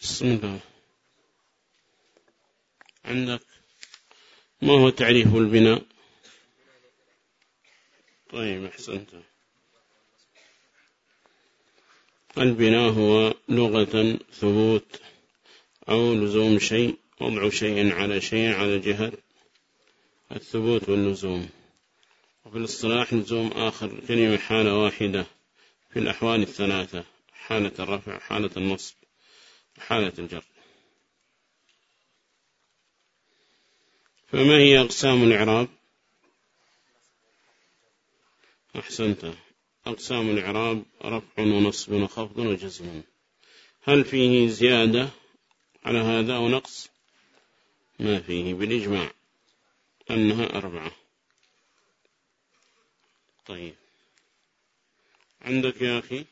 بسم الله. عندك ما هو تعريف البناء؟ طيب أحسنت. البناء هو لغة ثبوت أو لزوم شيء وضع شيء على شيء على جهة. الثبوت واللزوم. وفي الاصطلاح لزوم آخر كلمة حالة واحدة. في الأحوال الثلاثة حالة الرفع حالة النصب. حالة الجر. فما هي أقسام الإعراب؟ أحسنت. أقسام الإعراب رفع ونصب وخفض وجزم. هل فيه زيادة على هذا أو نقص ما فيه. بالإجماع أنها أربعة. طيب. عندك يا أخي؟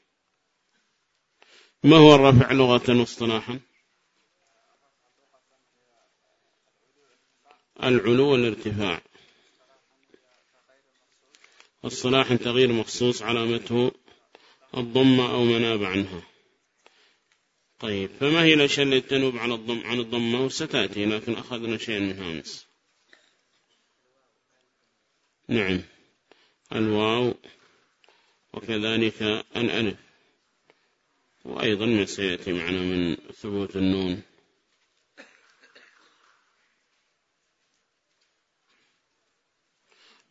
ما هو الرفع لغة واصطلاحا؟ العلو والارتفاع. الصلاح تغيير مخصوص علامته الضمة أو مناب عنها. طيب فما هي الأشياء التي تنوب عن الضم عن الضمة؟ وستأتي لكن أخذنا شيئا من هامس نعم. الواو وكذلك الألف. وأيضا ما سيأتي معنا من ثبوت النون.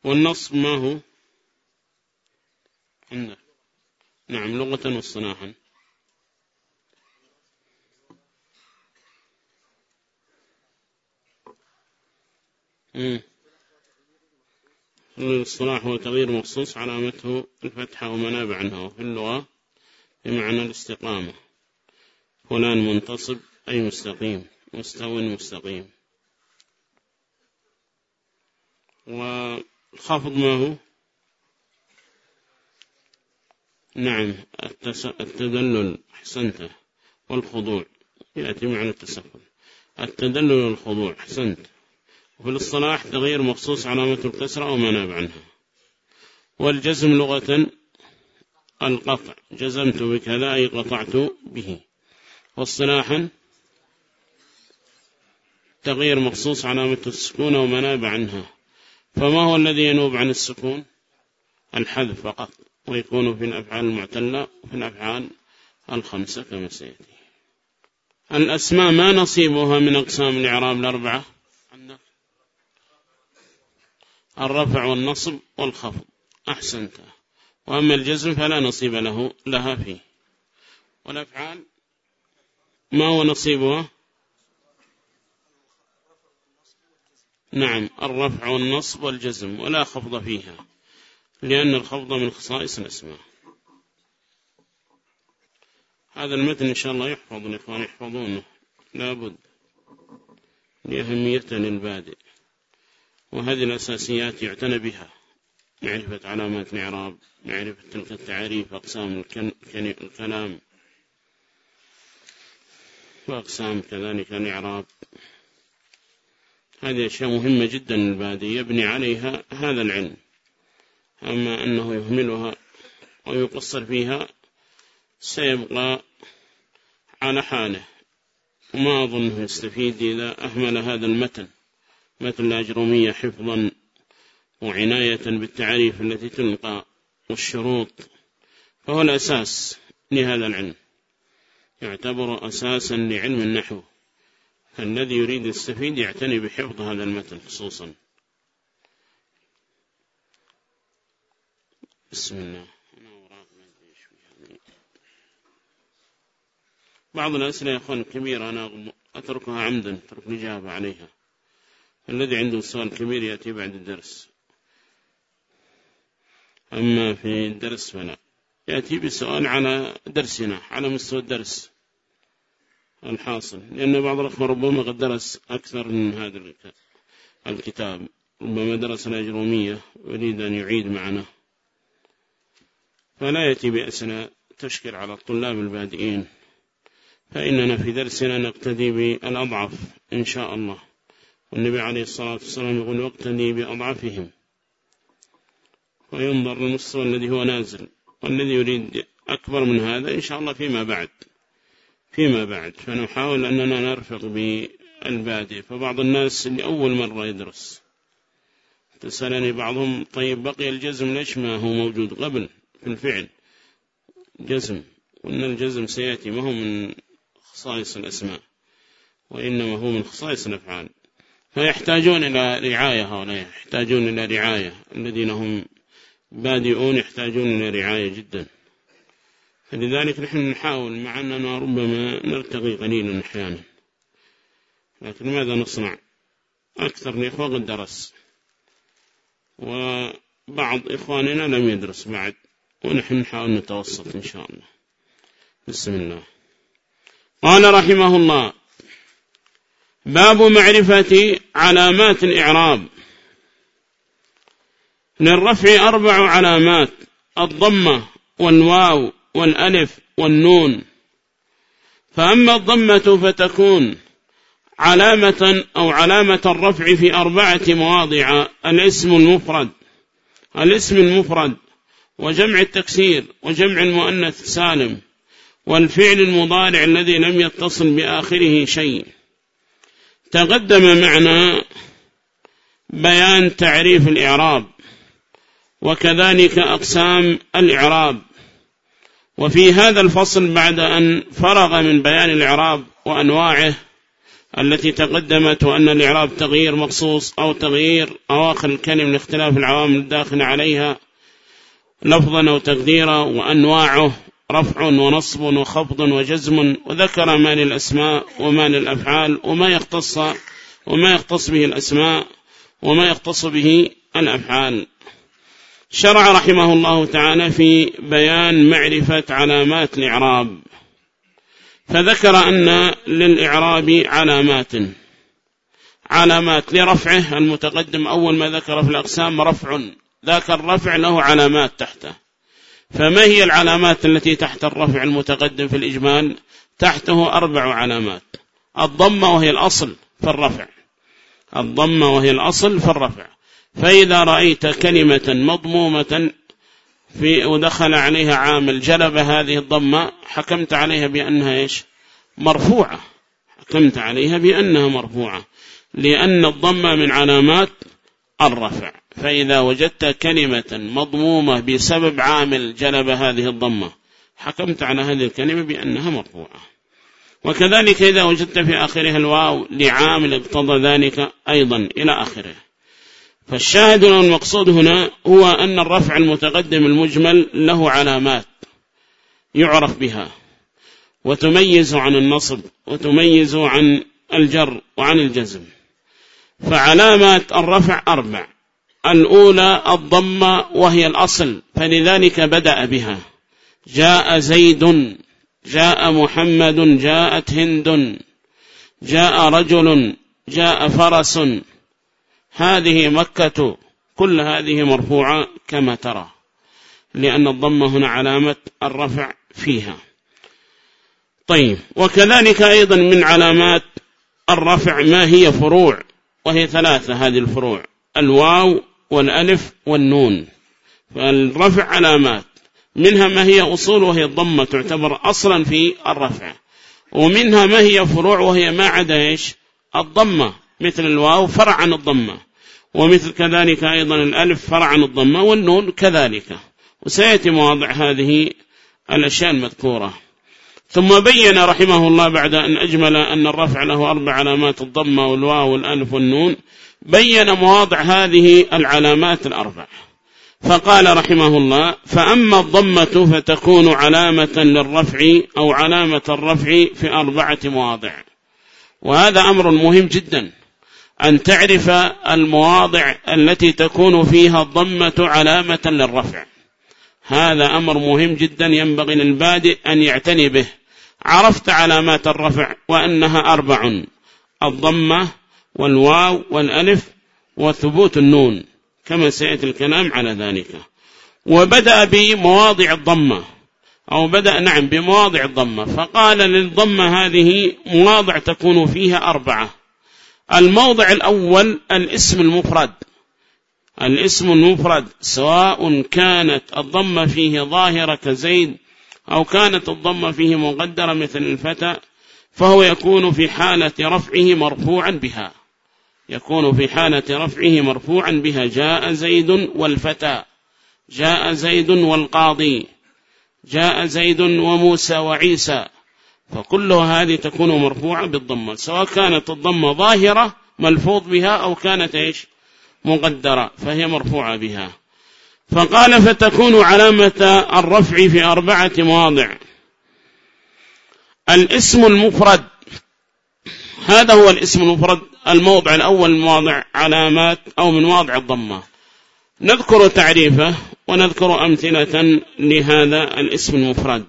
والنصب ما هو؟ نعم لغة واصطلاحا الاصطلاح هو تغيير مخصوص علامته الفتحة ومنابع عنها وفي اللغة بمعنى الاستقامة. فلان منتصب أي مستقيم؟ مستو مستقيم. والخفض ما هو؟ نعم التدلل حسنته والخضوع يأتي معنى التسفل. التدلل والخضوع حسنت وفي الاصطلاح تغيير مخصوص علامة الكسرة وما ناب عنها. والجزم لغة القطع جزمت بكذا أي قطعت به. واصطلاحا تغيير مخصوص علامة السكون وما ناب عنها. فما هو الذي ينوب عن السكون؟ الحذف فقط ويكون في الأفعال المعتلة وفي الأفعال الخمسة كما سيأتي. الأسماء ما نصيبها من أقسام الإعراب الأربعة؟ الرفع والنصب والخفض. أحسنت. وأما الجزم فلا نصيب له لها فيه. والأفعال؟ ما هو نصيبها؟ نعم الرفع والنصب والجزم ولا خفض فيها لأن الخفض من خصائص الأسماء. هذا المتن إن شاء الله يحفظ الإخوان يحفظونه. لابد لأهمية للبادئ وهذه الأساسيات يعتنى بها. معرفة علامات الإعراب معرفة تلك التعريف أقسام الكلام. وأقسام كذلك الإعراب. هذه أشياء مهمة جدا للبادئ يبني عليها هذا العلم. أما أنه يهملها ويقصر فيها سيبقى على حاله. وما أظنه يستفيد إذا أهمل هذا المتن. متن الأجرومية حفظا. وعناية بالتعريف التي تلقى والشروط فهو الأساس لهذا العلم. يعتبر أساسا لعلم النحو فالذي يريد يستفيد يعتني بحفظ هذا المتن خصوصا. بسم الله. بعض الأسئلة يا أخوان كبيرة أنا أتركها عمدا أترك الإجابة عليها. الذي عنده سؤال كبير يأتي بعد الدرس. أما في الدرس فلا يأتي بسؤال على درسنا على مستوى الدرس الحاصل. لأن بعض الأخوة ربما قد درس أكثر من هذا الكتاب ربما درس الأجرومية يريد أن يعيد معنا. فلا يأتي بأسنا تشكل على الطلاب البادئين. فإننا في درسنا نقتدي بالأضعف إن شاء الله. والنبي عليه الصلاة والسلام يقول واقتدي بأضعفهم. وينظر للمستوى الذي هو نازل والذي يريد أكبر من هذا إن شاء الله فيما بعد. فيما بعد فنحاول أننا نرفق بالبادئ فبعض الناس اللي أول مرة يدرس. تسألني بعضهم طيب بقي الجزم ليش ما هو موجود قبل في الفعل؟ جزم. وأن الجزم سيأتي ما هو من خصائص الأسماء وإنما هو من خصائص الأفعال. فيحتاجون إلى رعاية هؤلاء يحتاجون إلى رعاية الذين هم بادئون يحتاجون إلى رعاية جدا. فلذلك نحن نحاول مع أننا ربما نرتقي قليلا أحيانا. لكن ماذا نصنع؟ أكثر الإخوة قد درس. وبعض إخواننا لم يدرس بعد. ونحن نحاول نتوسط إن شاء الله. بسم الله. قال رحمه الله باب معرفة علامات الإعراب. للرفع أربع علامات الضمة والواو والألف والنون. فأما الضمة فتكون علامة أو علامة الرفع في أربعة مواضع الاسم المفرد الاسم المفرد وجمع التكسير وجمع المؤنث سالم والفعل المضارع الذي لم يتصل بآخره شيء. تقدم معنا بيان تعريف الإعراب. وكذلك أقسام الإعراب. وفي هذا الفصل بعد أن فرغ من بيان الإعراب وأنواعه التي تقدمت وأن الإعراب تغيير مخصوص أو تغيير أواخر الكلم لاختلاف العوامل الداخلة عليها لفظا أو تقديرا وأنواعه رفع ونصب وخفض وجزم وذكر ما للأسماء وما للأفعال وما يختص وما يختص به الأسماء وما يختص به الأفعال. شرع رحمه الله تعالى في بيان معرفة علامات الإعراب. فذكر أن للإعراب علامات. علامات لرفعه المتقدم أول ما ذكر في الأقسام رفع. ذاك الرفع له علامات تحته. فما هي العلامات التي تحت الرفع المتقدم في الإجمال؟ تحته أربع علامات. الضمة وهي الأصل في الرفع. الضمة وهي الأصل في الرفع. فإذا رأيت كلمة مضمومة في ودخل عليها عامل جلب هذه الضمة حكمت عليها بأنها إيش؟ مرفوعة. حكمت عليها بأنها مرفوعة. لأن الضمة من علامات الرفع. فإذا وجدت كلمة مضمومة بسبب عامل جلب هذه الضمة حكمت على هذه الكلمة بأنها مرفوعة. وكذلك إذا وجدت في آخرها الواو لعامل اقتضى ذلك أيضا إلى آخره. فالشاهد والمقصود هنا هو أن الرفع المتقدم المجمل له علامات يعرف بها وتميز عن النصب وتميز عن الجر وعن الجزم. فعلامات الرفع أربع الأولى الضمة وهي الأصل فلذلك بدأ بها. جاء زيد جاء محمد جاءت هند جاء رجل جاء فرس. هذه مكة كل هذه مرفوعة كما ترى لأن الضمة هنا علامة الرفع فيها. طيب وكذلك أيضا من علامات الرفع ما هي فروع وهي ثلاثة هذه الفروع الواو والألف والنون. فالرفع علامات منها ما هي أصول وهي الضمة تعتبر أصلا في الرفع ومنها ما هي فروع وهي ما عدا إيش؟ الضمة. مثل الواو فرع عن الضمة. ومثل كذلك أيضا الألف فرع عن الضمة والنون كذلك. وسيأتي مواضع هذه الأشياء المذكورة. ثم بين رحمه الله بعد أن أجمل أن الرفع له أربع علامات الضمة والواو والألف والنون بين مواضع هذه العلامات الأربع. فقال رحمه الله فأما الضمة فتكون علامة للرفع أو علامة الرفع في أربعة مواضع. وهذا أمر مهم جدا. أن تعرف المواضع التي تكون فيها الضمة علامة للرفع. هذا أمر مهم جدا ينبغي للبادئ أن يعتني به. عرفت علامات الرفع وأنها أربع الضمة والواو والألف وثبوت النون كما سيأتي الكلام على ذلك. وبدأ بمواضع الضمة أو بدأ نعم بمواضع الضمة. فقال للضمة هذه مواضع تكون فيها أربعة. الموضع الأول الاسم المفرد. الاسم المفرد سواء كانت الضمة فيه ظاهرة كزيد أو كانت الضمة فيه مقدرة مثل الفتى فهو يكون في حالة رفعه مرفوعا بها. يكون في حالة رفعه مرفوعا بها. جاء زيد والفتى جاء زيد والقاضي جاء زيد وموسى وعيسى. فكل هذه تكون مرفوعة بالضمة سواء كانت الضمة ظاهرة ملفوظ بها أو كانت إيش؟ مقدرة فهي مرفوعة بها. فقال فتكون علامة الرفع في أربعة مواضع. الاسم المفرد هذا هو الاسم المفرد الموضع الأول من مواضع علامات أو من مواضع الضمة. نذكر تعريفه ونذكر أمثلة لهذا الاسم المفرد.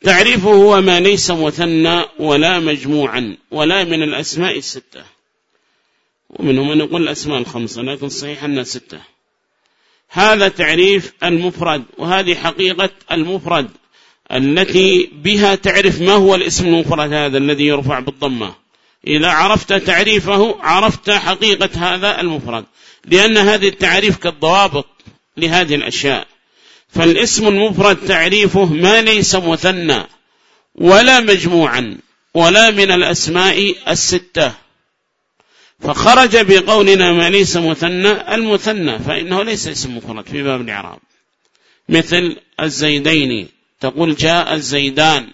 تعريفه هو ما ليس مثنى ولا مجموعا ولا من الأسماء الستة. ومنهم من يقول الأسماء الخمسة لكن صحيح أنها ستة. هذا تعريف المفرد وهذه حقيقة المفرد التي بها تعرف ما هو الاسم المفرد هذا الذي يرفع بالضمة. إذا عرفت تعريفه عرفت حقيقة هذا المفرد. لأن هذه التعريف كالضوابط لهذه الأشياء. فالاسم المفرد تعريفه ما ليس مثنى ولا مجموعا ولا من الأسماء الستة. فخرج بقولنا ما ليس مثنى المثنى فإنه ليس اسم مفرد في باب الإعراب. مثل الزيدين تقول جاء الزيدان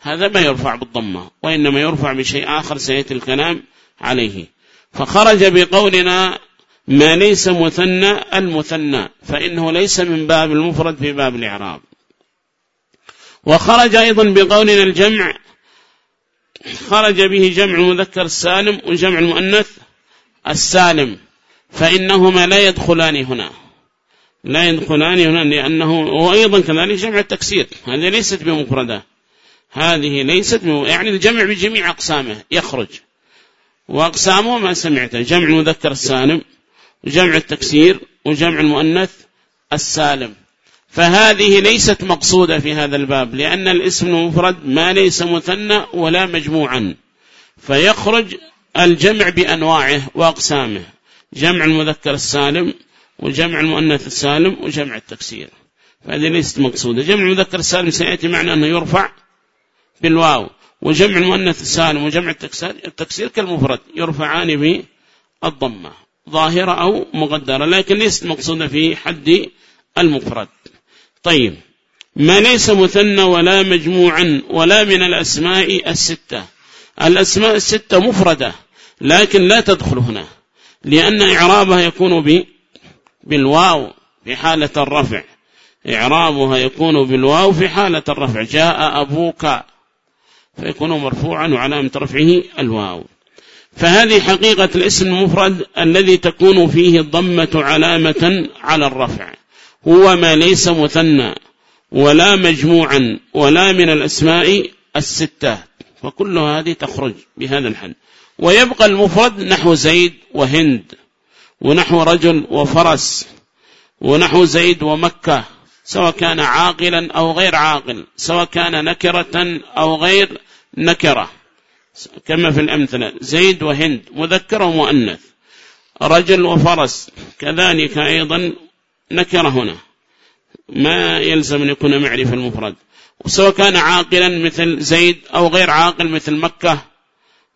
هذا ما يرفع بالضمة وإنما يرفع بشيء آخر سيأتي الكلام عليه. فخرج بقولنا ما ليس مثنى المثنى فإنه ليس من باب المفرد في باب الإعراب. وخرج أيضا بقولنا الجمع خرج به جمع المذكر السالم وجمع المؤنث السالم فإنهما لا يدخلان هنا. لا يدخلان هنا لأنه وأيضا كذلك جمع التكسير هذه ليست بمفردة. هذه ليست يعني الجمع بجميع أقسامه يخرج. وأقسامه ما سمعته جمع المذكر السالم وجمع التكسير وجمع المؤنث السالم. فهذه ليست مقصودة في هذا الباب لأن الاسم المفرد ما ليس مثنى ولا مجموعا. فيخرج الجمع بأنواعه وأقسامه جمع المذكر السالم وجمع المؤنث السالم وجمع التكسير. فهذه ليست مقصودة. جمع المذكر السالم سيأتي معنى أنه يرفع بالواو وجمع المؤنث السالم وجمع التكسير كالمفرد يرفعان بالضمة. ظاهرة أو مقدرة لكن ليست مقصودة في حد المفرد. طيب ما ليس مثنى ولا مجموعا ولا من الأسماء الستة. الأسماء الستة مفردة لكن لا تدخل هنا لأن إعرابها يكون ب بالواو في حالة الرفع. إعرابها يكون بالواو في حالة الرفع. جاء أبوك فيكون مرفوعا وعلامة رفعه الواو. فهذه حقيقة الاسم المفرد الذي تكون فيه الضمة علامة على الرفع. هو ما ليس مثنى ولا مجموعا ولا من الأسماء الستة فكل هذه تخرج بهذا الحد. ويبقى المفرد نحو زيد وهند ونحو رجل وفرس ونحو زيد ومكة سواء كان عاقلا أو غير عاقل سواء كان نكرة أو غير نكرة. كما في الأمثلة زيد وهند مذكر ومؤنث رجل وفرس كذلك أيضا نكر هنا ما يلزم أن يكون معرفة المفرد وسواء كان عاقلا مثل زيد أو غير عاقل مثل مكة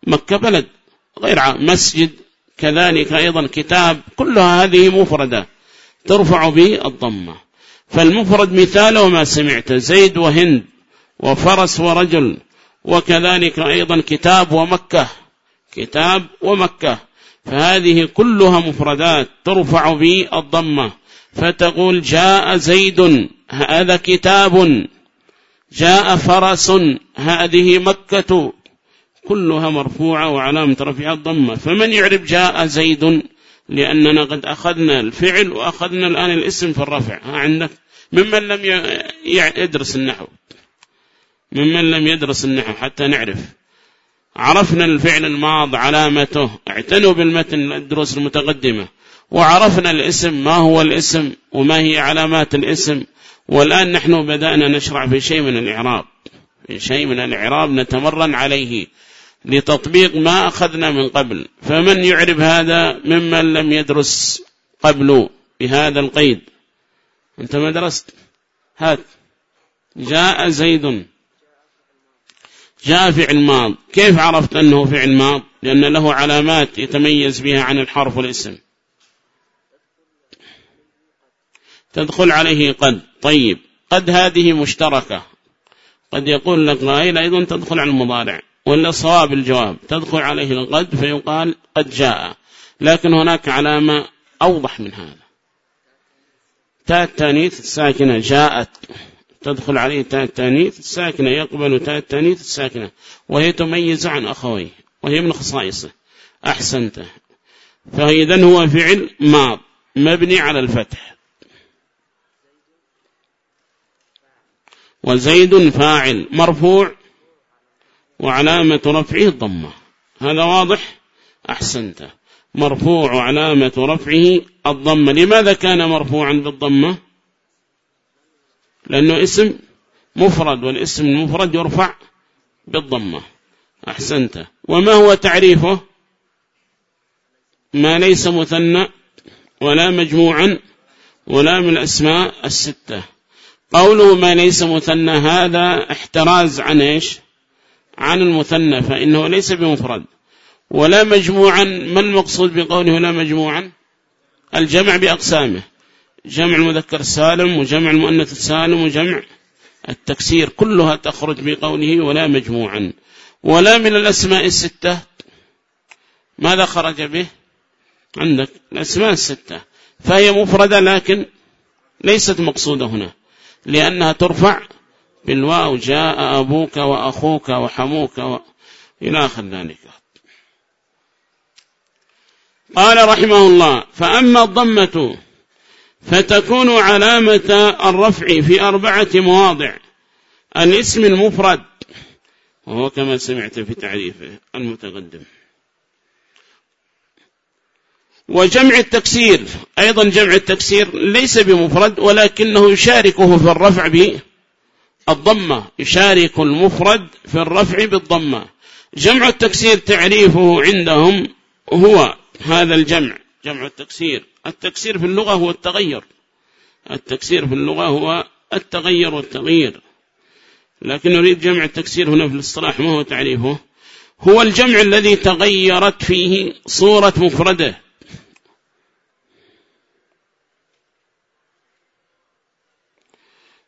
مكة بلد غير عاقل مسجد كذلك أيضا كتاب كلها هذه مفردة ترفع به الضمة. فالمفرد مثال وما سمعت زيد وهند وفرس ورجل. وكذلك أيضا كتاب ومكة. كتاب ومكة. فهذه كلها مفردات ترفع بالضمة فتقول جاء زيد هذا كتاب. جاء فرس هذه مكة. كلها مرفوعة وعلامة رفع الضمة. فمن يعرف جاء زيد؟ لأننا قد أخذنا الفعل وأخذنا الآن الاسم في الرفع. ها عندك؟ ممن لم يدرس النحو. ممن لم يدرس النحو حتى نعرف. عرفنا الفعل الماض علامته. اعتنوا بالمتن الدروس المتقدمة. وعرفنا الاسم ما هو الاسم وما هي علامات الاسم. والآن نحن بدأنا نشرع في شيء من الإعراب. في شيء من الإعراب نتمرن عليه لتطبيق ما أخذنا من قبل. فمن يعرب هذا ممن لم يدرس قبل بهذا القيد؟ أنت ما درست؟ هات. جاء زيد. جاء فعل ماض. كيف عرفت أنه فعل ماض؟ لأن له علامات يتميز بها عن الحرف والاسم. تدخل عليه قد. طيب. قد هذه مشتركة. قد يقول لك غائل أيضا تدخل على المضارع. ولا صواب الجواب. تدخل عليه القد فيقال قد جاء. لكن هناك علامة أوضح من هذا. تاء الساكنة. جاءت. تدخل عليه تاء التانيث الساكنة يقبل تاء التانيث الساكنة. وهي تميز عن أخويه وهي من خصائصه. أحسنته فإذا هو فعل ماض مبني على الفتح. وزيد فاعل مرفوع. وعلامة رفعه الضمة هذا واضح؟ أحسنت. مرفوع وعلامة رفعه الضمة. لماذا كان مرفوعا بالضمة؟ لأنه اسم مفرد والاسم المفرد يرفع بالضمة. أحسنت. وما هو تعريفه؟ ما ليس مثنى ولا مجموعا ولا من الأسماء الستة. قوله ما ليس مثنى هذا احتراز عن إيش؟ عن المثنى فإنه ليس بمفرد. ولا مجموعا ما المقصود بقوله لا مجموعا؟ الجمع بأقسامه. جمع المذكر السالم وجمع المؤنث السالم وجمع التكسير كلها تخرج بقوله ولا مجموعا. ولا من الأسماء الستة. ماذا خرج به؟ عندك الأسماء الستة. فهي مفردة لكن ليست مقصودة هنا لأنها ترفع بالواو جاء أبوك وأخوك وحموك و... إلى آخر ذلك. قال رحمه الله فأما الضمة فتكون علامة الرفع في أربعة مواضع. الاسم المفرد وهو كما سمعت في تعريفه المتقدم. وجمع التكسير أيضا جمع التكسير ليس بمفرد ولكنه يشاركه في الرفع بالضمة. يشارك المفرد في الرفع بالضمة. جمع التكسير تعريفه عندهم هو هذا الجمع جمع التكسير. التكسير في اللغة هو التغير. التكسير في اللغة هو التغير والتغيير. لكن نريد جمع التكسير هنا في الاصطلاح ما هو تعريفه؟ هو الجمع الذي تغيرت فيه صورة مفرده.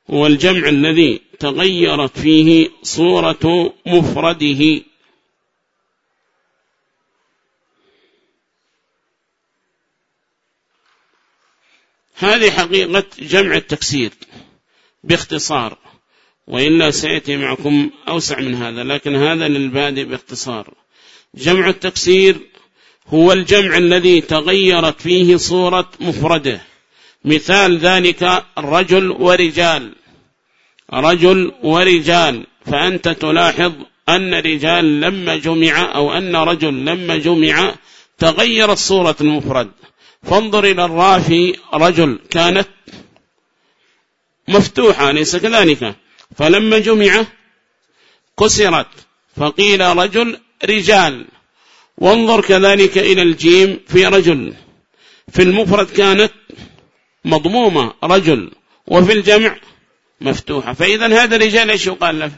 هو الجمع الذي تغيرت فيه صورة مفرده. هذه حقيقة جمع التكسير باختصار وإلا سيأتي معكم أوسع من هذا لكن هذا للبادئ باختصار. جمع التكسير هو الجمع الذي تغيرت فيه صورة مفرده. مثال ذلك رجل ورجال. رجل ورجال فأنت تلاحظ أن رجال لما جمع أو أن رجل لما جمع تغيرت صورة المفرد. فانظر إلى الرافي رجل كانت مفتوحة ليس كذلك فلما جمع كسرت فقيل رجل رجال. وانظر كذلك إلى الجيم في رجل. في المفرد كانت مضمومة رجل. وفي الجمع مفتوحة. فإذا هذا الرجال إيش يقال له؟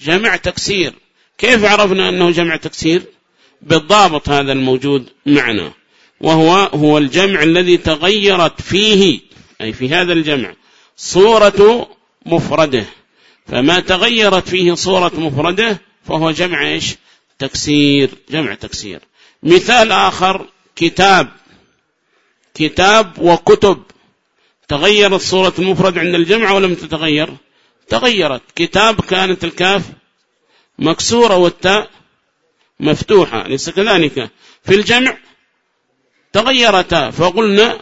جمع تكسير. كيف عرفنا أنه جمع تكسير؟ بالضابط هذا الموجود معنا. وهو هو الجمع الذي تغيرت فيه أي في هذا الجمع صورة مفرده. فما تغيرت فيه صورة مفرده فهو جمع إيش؟ تكسير جمع تكسير. مثال آخر كتاب. كتاب وكتب. تغيرت صورة المفرد عند الجمع ولم تتغير؟ تغيرت. كتاب كانت الكاف مكسورة والتاء مفتوحة ليس كذلك. في الجمع تغيرتا. فقلنا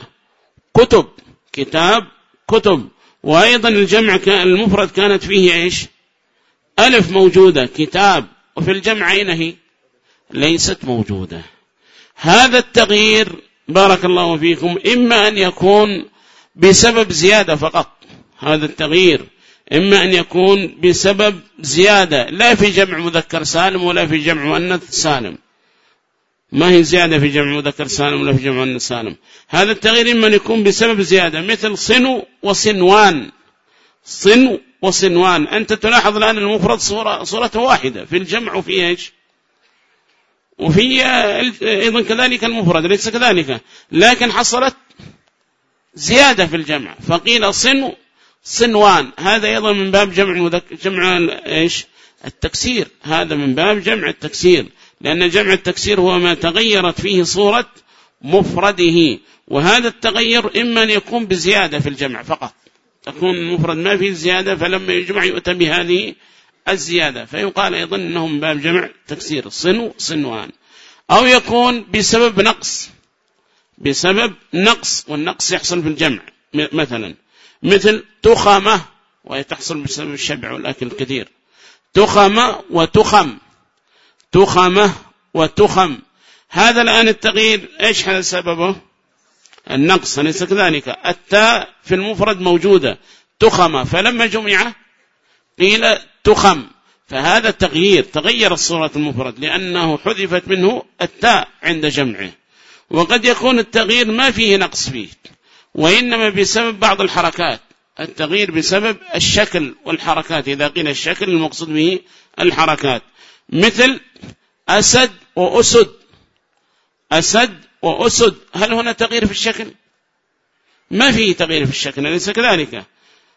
كتب كتاب كتب. وأيضا الجمع المفرد كانت فيه إيش؟ ألف موجودة. كتاب. وفي الجمع أين هي؟ ليست موجودة. هذا التغيير بارك الله فيكم إما أن يكون بسبب زيادة فقط. هذا التغيير. إما أن يكون بسبب زيادة. لا في جمع مذكر سالم ولا في جمع مؤنث سالم. ما هي زيادة في جمع مذكر سالم ولا في جمع مؤنث سالم هذا التغيير إما يكون بسبب زيادة مثل صنو وصنوان. صنو وصنوان. أنت تلاحظ الآن المفرد صورة, صورة واحدة. في الجمع وفي إيش؟ وفي أيضا كذلك المفرد ليس كذلك. لكن حصلت زيادة في الجمع. فقيل صن صنوان. هذا أيضا من باب جمع جمع إيش؟ التكسير. هذا من باب جمع التكسير. لأن جمع التكسير هو ما تغيرت فيه صورة مفرده. وهذا التغير إما أن يكون بزيادة في الجمع فقط. تكون المفرد ما فيه زيادة فلما يجمع يؤتى بهذه الزيادة. فيقال أيضا أنه من باب جمع تكسير صنو صنوان. أو يكون بسبب نقص. بسبب نقص. والنقص يحصل في الجمع. مثلا. مثل تخمة وهي تحصل بسبب الشبع والأكل الكثير. تخمة وتخم. تخمة وتخم. هذا الآن التغيير إيش هذا سببه؟ النقص أليس كذلك؟ التاء في المفرد موجودة. تخمة فلما جمع قيل تخم. فهذا التغيير تغير الصورة المفرد لأنه حذفت منه التاء عند جمعه. وقد يكون التغيير ما فيه نقص فيه وإنما بسبب بعض الحركات. التغيير بسبب الشكل والحركات. إذا قيل الشكل المقصود به الحركات. مثل أسد وأسد. أسد وأسد. هل هنا تغيير في الشكل؟ ما فيه تغيير في الشكل أليس كذلك؟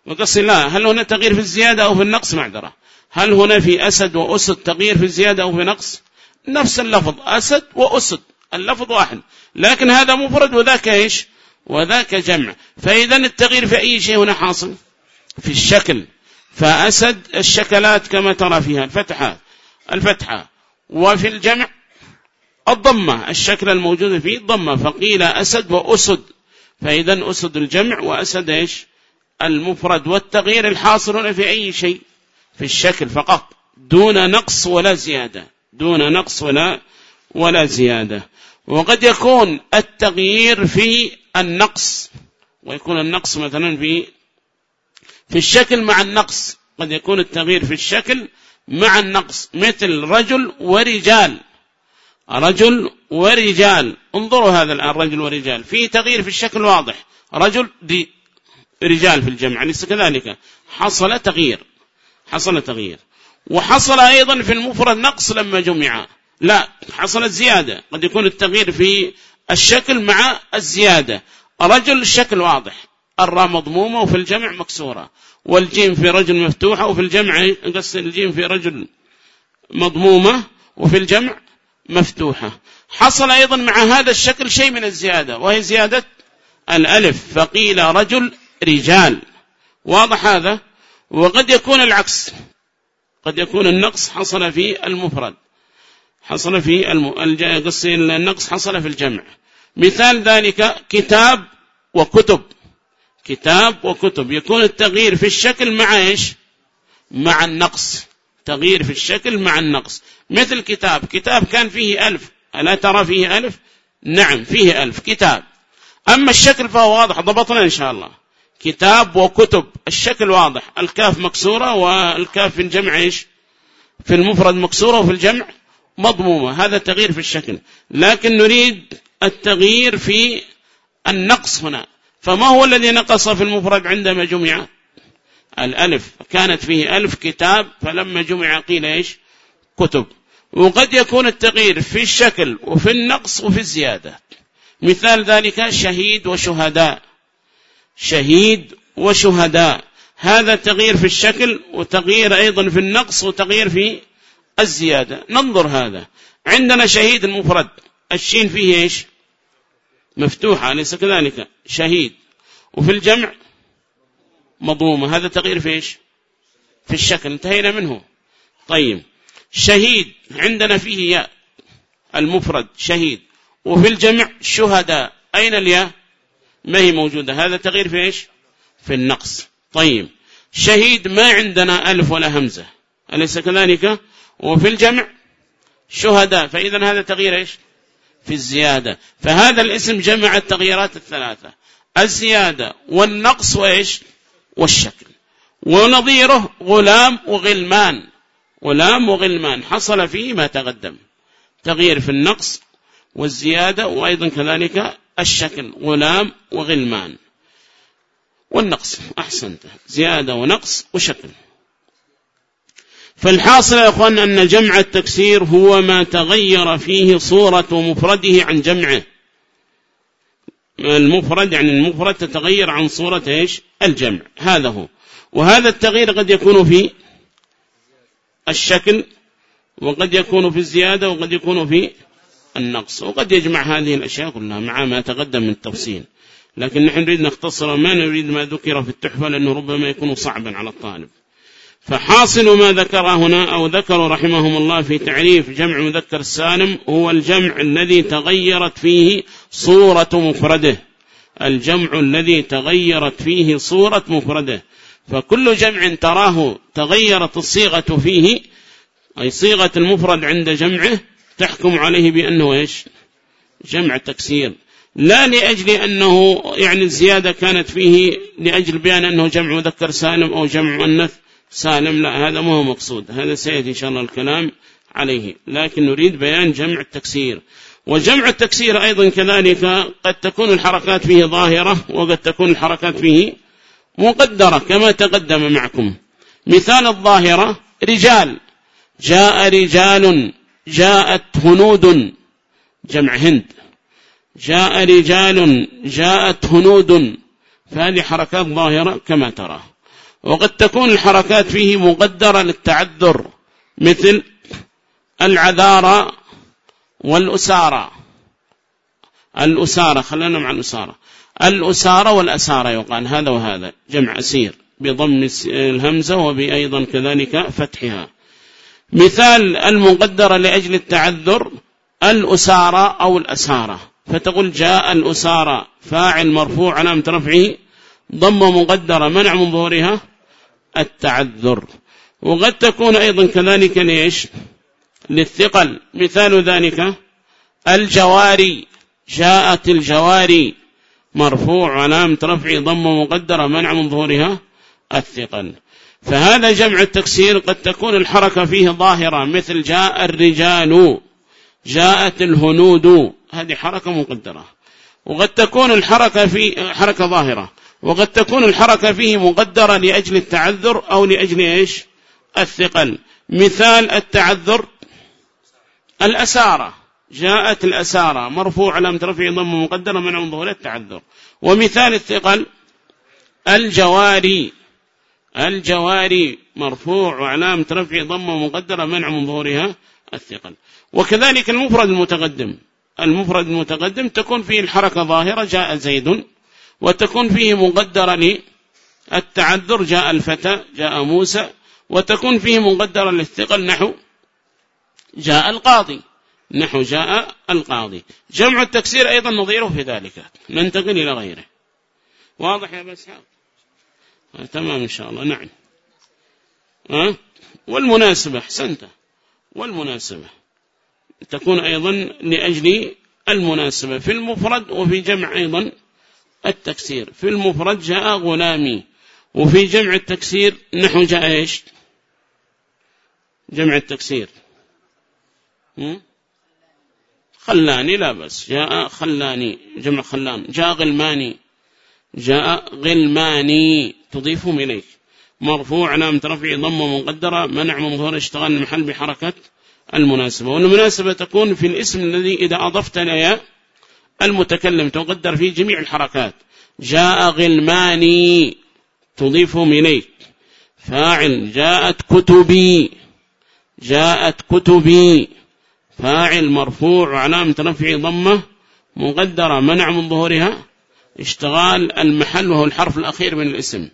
وقص الله هل هنا تغيير في الزيادة أو في النقص؟ معذرة هل هنا في أسد وأسد تغيير في الزيادة أو في نقص؟ نفس اللفظ أسد وأسد. اللفظ واحد. لكن هذا مفرد وذاك إيش؟ وذاك جمع. فإذا التغيير في أي شيء هنا حاصل؟ في الشكل. فأسد الشكلات كما ترى فيها. الفتحة. الفتحة. وفي الجمع الضمة الشكل الموجود فيه ضمة فقيل أسد وأسد. فإذا أسد الجمع وأسد إيش؟ المفرد والتغيير الحاصل في أي شيء؟ في الشكل فقط. دون نقص ولا زيادة. دون نقص ولا ولا زيادة. وقد يكون التغيير في النقص. ويكون النقص مثلا في في الشكل مع النقص. قد يكون التغيير في الشكل مع النقص مثل رجل ورجال. رجل ورجال. انظروا هذا الآن رجل ورجال. في تغيير في الشكل واضح. رجل دي رجال في الجمع ليس كذلك؟ حصل تغيير. حصل تغيير. وحصل أيضا في المفرد نقص لما جمع. لا حصلت زيادة قد يكون التغيير في الشكل مع الزيادة. رجل الشكل واضح. الراء مضمومة وفي الجمع مكسورة والجيم في رجل مفتوحة وفي الجمع قصد الجيم في رجل مضمومة وفي الجمع مفتوحة. حصل أيضا مع هذا الشكل شيء من الزيادة وهي زيادة الألف فقيل رجل رجال. واضح هذا؟ وقد يكون العكس. قد يكون النقص حصل في المفرد. حصل في الم... النقص حصل في الجمع. مثال ذلك كتاب وكتب. كتاب وكتب. يكون التغيير في الشكل مع إيش؟ مع النقص. تغيير في الشكل مع النقص. مثل كتاب. كتاب كان فيه ألف. ألا ترى فيه ألف؟ نعم فيه ألف. كتاب. أما الشكل فهو واضح. ضبطنا إن شاء الله. كتاب وكتب. الشكل واضح. الكاف مكسورة والكاف في الجمع إيش؟ في المفرد مكسورة وفي الجمع مضمومة. هذا تغيير في الشكل. لكن نريد التغيير في النقص هنا. فما هو الذي نقص في المفرد عندما جمع؟ الألف. كانت فيه ألف كتاب فلما جمع قيل إيش؟ كتب. وقد يكون التغيير في الشكل وفي النقص وفي الزيادة. مثال ذلك شهيد وشهداء. شهيد وشهداء. هذا تغيير في الشكل وتغيير أيضا في النقص وتغيير في الزيادة. ننظر هذا. عندنا شهيد المفرد. الشين فيه إيش؟ مفتوحة ليس كذلك؟ شهيد. وفي الجمع مضمومة. هذا تغيير في إيش؟ في الشكل. انتهينا منه. طيب. شهيد. عندنا فيه ياء. المفرد شهيد. وفي الجمع شهداء. أين الياء؟ ما هي موجودة؟ هذا تغيير في إيش؟ في النقص. طيب. شهيد ما عندنا ألف ولا همزة. أليس كذلك؟ وفي الجمع شهداء. فإذا هذا تغيير إيش؟ في الزيادة. فهذا الاسم جمع التغييرات الثلاثة. الزيادة والنقص وإيش؟ والشكل. ونظيره غلام وغلمان. غلام وغلمان. حصل فيه ما تقدم. تغيير في النقص والزيادة وأيضا كذلك الشكل. غلام وغلمان. والنقص أحسنت. زيادة ونقص وشكل. فالحاصل يا أخوان أن جمع التكسير هو ما تغير فيه صورة مفرده عن جمعه. المفرد يعني المفرد تتغير عن صورة إيش؟ الجمع. هذا هو. وهذا التغيير قد يكون في الشكل وقد يكون في الزيادة وقد يكون في النقص. وقد يجمع هذه الأشياء. كلها مع ما تقدم من التفصيل لكن نحن نريد نختصر ما نريد ما ذكر في التحفة لأنه ربما يكون صعبا على الطالب. فحاصل ما ذكر هنا أو ذكروا رحمهم الله في تعريف جمع مذكر السالم هو الجمع الذي تغيرت فيه صورة مفرده. الجمع الذي تغيرت فيه صورة مفرده. فكل جمع تراه تغيرت الصيغة فيه أي صيغة المفرد عند جمعه تحكم عليه بأنه إيش؟ جمع تكسير. لا لأجل أنه يعني الزيادة كانت فيه لأجل بيان أنه جمع مذكر سالم أو جمع مؤنث. سالم لا هذا ما هو مقصود. هذا سيأتي إن شاء الله الكلام عليه. لكن نريد بيان جمع التكسير. وجمع التكسير أيضا كذلك قد تكون الحركات فيه ظاهرة وقد تكون الحركات فيه مقدرة كما تقدم معكم. مثال الظاهرة رجال. جاء رجال جاءت هنود. جمع هند. جاء رجال جاءت هنود. فهذه حركات ظاهرة كما ترى. وقد تكون الحركات فيه مقدرة للتعذر مثل العذارى والأسارة الأسارة خلينا مع الأسارة الأسارة والأسارة يقال هذا وهذا جمع أسير بضم الهمزة وبأيضا كذلك فتحها. مثال المقدرة لأجل التعذر الأسارة أو الأسارة. فتقول جاء الأسارة فاعل مرفوع علامة رفعه ضم مقدرة منع من ظهورها التعذر. وقد تكون أيضا كذلك ليش؟ للثقل. مثال ذلك الجواري. جاءت الجواري مرفوع علامة رفع ضم مقدرة منع من ظهورها الثقل. فهذا جمع التكسير قد تكون الحركة فيه ظاهرة مثل جاء الرجال جاءت الهنود. هذه حركة مقدرة. وقد تكون الحركة في حركة ظاهرة. وقد تكون الحركة فيه مقدرة لأجل التعذر أو لأجل إيش؟ الثقل. مثال التعذر. الأسارة. جاءت الأسارة. مرفوع لم ترفع ضم مقدرة من ظهور التعذر. ومثال الثقل. الجواري. الجواري. مرفوع وعلامة رفع ضم مقدرة منع من ظهورها الثقل. وكذلك المفرد المتقدم. المفرد المتقدم تكون فيه الحركة ظاهرة. جاء زيد. وتكون فيه مقدرة للتعذر جاء الفتى جاء موسى وتكون فيه مقدرة للثقل نحو جاء القاضي نحو جاء القاضي. جمع التكسير أيضا نظيره في ذلك. ننتقل إلى غيره. واضح يا بسحاق آه، تمام إن شاء الله. نعم. أه؟ والمناسبة حسنت والمناسبة. تكون أيضا لأجل المناسبة في المفرد وفي جمع أيضا. التكسير. في المفرد جاء غلامي وفي جمع التكسير نحو جاء إيش؟ جمع التكسير. خلاني لا بس. جاء خلاني جمع خلان. جاء غلماني. جاء غلماني. تضيفهم إليك. مرفوع علامة رفع ضم مقدرة منع من ظهور اشتغال المحل بحركة المناسبة. والمناسبة تكون في الاسم الذي إذا أضفت إليه المتكلم تقدر فيه جميع الحركات. جاء غلماني تضيفهم إليك. فاعل جاءت كتبي. جاءت كتبي. فاعل مرفوع وعلامة رفع ضمة مقدرة منع من ظهورها. اشتغال المحل وهو الحرف الأخير من الاسم.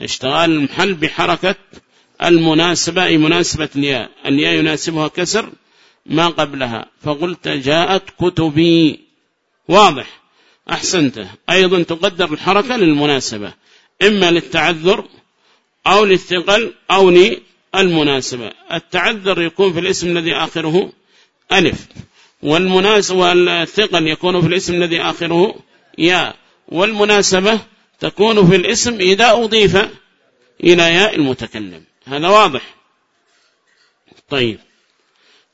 اشتغال المحل بحركة المناسبة أي مناسبة الياء. الياء يناسبها كسر ما قبلها. فقلت جاءت كتبي. واضح. أحسنته. أيضا تقدر الحركة للمناسبة. إما للتعذر أو للثقل أو للمناسبة. التعذر يكون في الاسم الذي آخره ألف. والمناسبة والثقل يكون في الاسم الذي آخره ياء. والمناسبة تكون في الاسم إذا أضيف إلى ياء المتكلم. هذا واضح. طيب.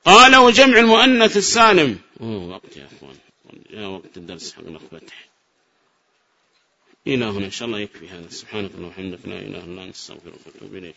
قال وجمع المؤنث السالم. وقت يا أخوان. يا وقت الدرس حق فتح إلى هنا. إن شاء الله يكفي هذا. سبحانك اللهم وبحمدك. لا إله إلا أنت. أستغفرك وأتوب إليك.